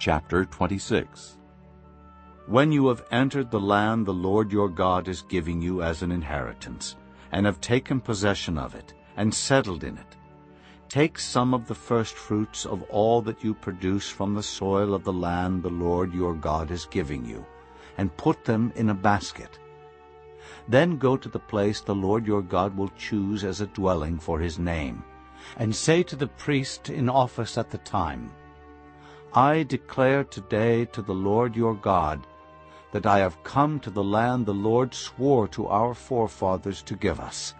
Chapter 26 When you have entered the land the Lord your God is giving you as an inheritance, and have taken possession of it, and settled in it, take some of the firstfruits of all that you produce from the soil of the land the Lord your God is giving you, and put them in a basket. Then go to the place the Lord your God will choose as a dwelling for his name, and say to the priest in office at the time, I declare today to the Lord your God that I have come to the land the Lord swore to our forefathers to give us.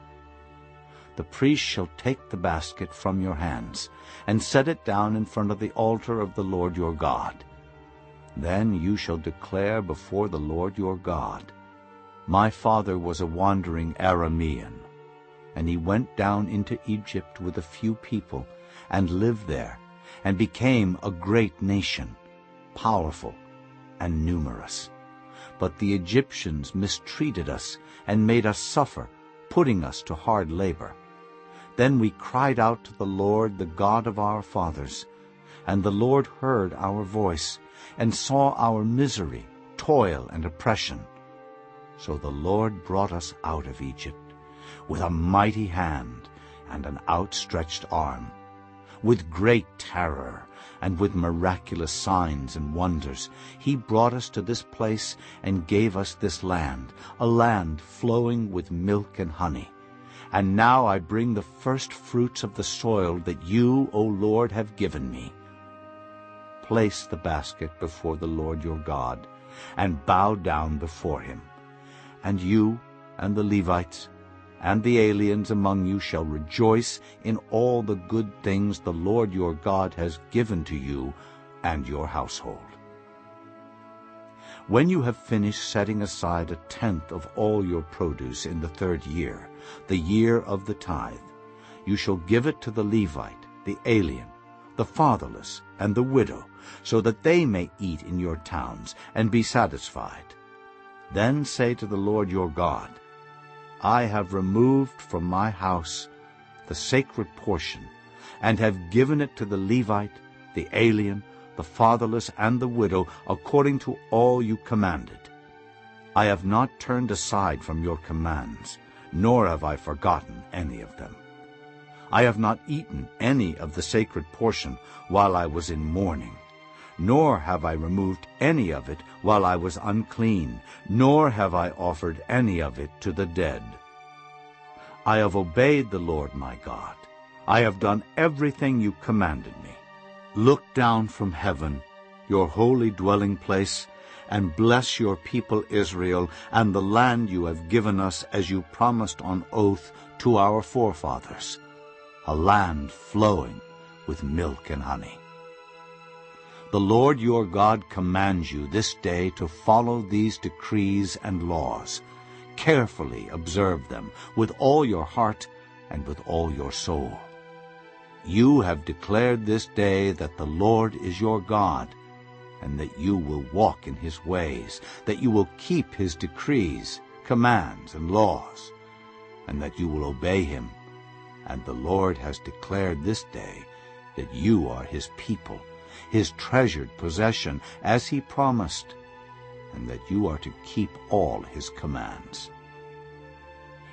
The priest shall take the basket from your hands and set it down in front of the altar of the Lord your God. Then you shall declare before the Lord your God, My father was a wandering Aramean, and he went down into Egypt with a few people and lived there and became a great nation, powerful and numerous. But the Egyptians mistreated us and made us suffer, putting us to hard labor. Then we cried out to the Lord, the God of our fathers, and the Lord heard our voice and saw our misery, toil, and oppression. So the Lord brought us out of Egypt with a mighty hand and an outstretched arm with great terror and with miraculous signs and wonders. He brought us to this place and gave us this land, a land flowing with milk and honey. And now I bring the first fruits of the soil that you, O Lord, have given me. Place the basket before the Lord your God, and bow down before him. And you and the Levites and the aliens among you shall rejoice in all the good things the Lord your God has given to you and your household. When you have finished setting aside a tenth of all your produce in the third year, the year of the tithe, you shall give it to the Levite, the alien, the fatherless, and the widow, so that they may eat in your towns and be satisfied. Then say to the Lord your God, I have removed from my house the sacred portion, and have given it to the Levite, the alien, the fatherless, and the widow, according to all you commanded. I have not turned aside from your commands, nor have I forgotten any of them. I have not eaten any of the sacred portion while I was in mourning, nor have I removed any of it while I was unclean, nor have I offered any of it to the dead. I have obeyed the Lord my God. I have done everything you commanded me. Look down from heaven, your holy dwelling place, and bless your people Israel and the land you have given us as you promised on oath to our forefathers, a land flowing with milk and honey. The Lord your God commands you this day to follow these decrees and laws. Carefully observe them with all your heart and with all your soul. You have declared this day that the Lord is your God, and that you will walk in his ways, that you will keep his decrees, commands, and laws, and that you will obey him. And the Lord has declared this day that you are his people, his treasured possession, as he promised, and that you are to keep all his commands.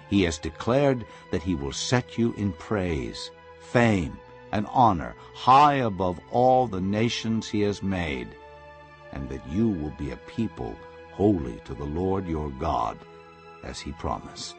He has declared that he will set you in praise, fame, and honor high above all the nations he has made, and that you will be a people holy to the Lord your God, as he promised.